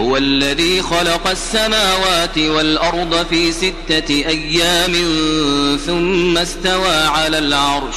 هو الذي خلق السماوات والأرض في ستة أيام ثم استوى على العرش.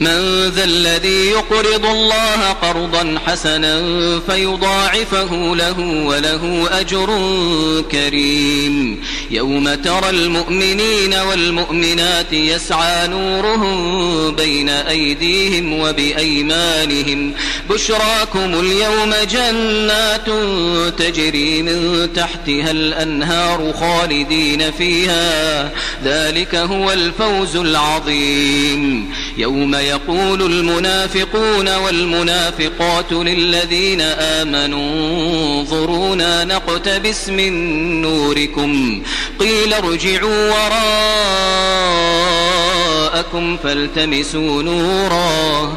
من ذا الذي يقرض الله قرضا حسنا فيضاعفه له وله أجر كريم. يوم ترى المؤمنين والمؤمنات يسعى نورهم بين أيديهم وبأيمانهم. بشراكم اليوم جنات تجري من تحتها الأنهار خالدين فيها. ذلك هو الفوز العظيم. يوم يقول المنافقون والمنافقات للذين آمنوا انظرونا نقتبس من نوركم قيل ارجعوا وراءكم فالتمسوا نورا.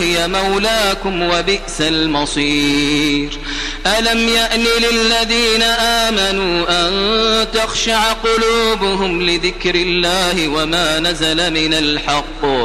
هي مولاكم وبئس المصير. ألم يأن للذين آمنوا أن تخشع قلوبهم لذكر الله وما نزل من الحق؟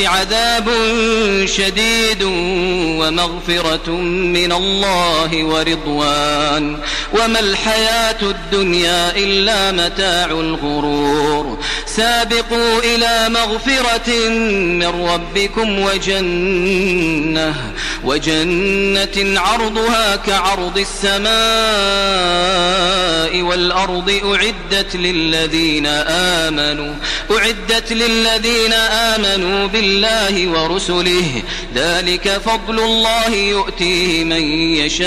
عذاب شديد ومغفرة من الله ورضوان. وما الحياة الدنيا إلا متاع الغرور. سابقوا إلى مغفرة من ربكم وجنة وجنة عرضها كعرض السماء والأرض أعدت للذين آمنوا أعدت للذين آمنوا بالله ورسله. ذلك فضل الله يؤتيه من يشاء.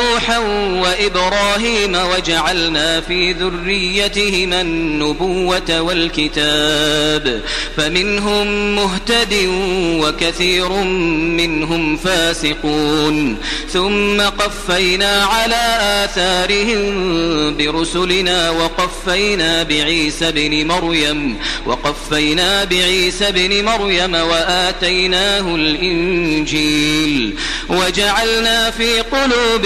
نوحا وإبراهيم وجعلنا في ذريتهما النبوة والكتاب فمنهم مهتد وكثير منهم فاسقون ثم قفينا على آثارهم برسلنا وقفينا بعيسى بن مريم وقفينا بعيسى بن مريم وآتيناه الإنجيل وجعلنا في قلوب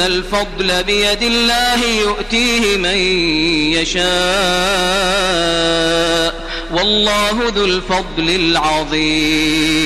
الفضل بيد الله يؤتيه من يشاء والله ذو الفضل العظيم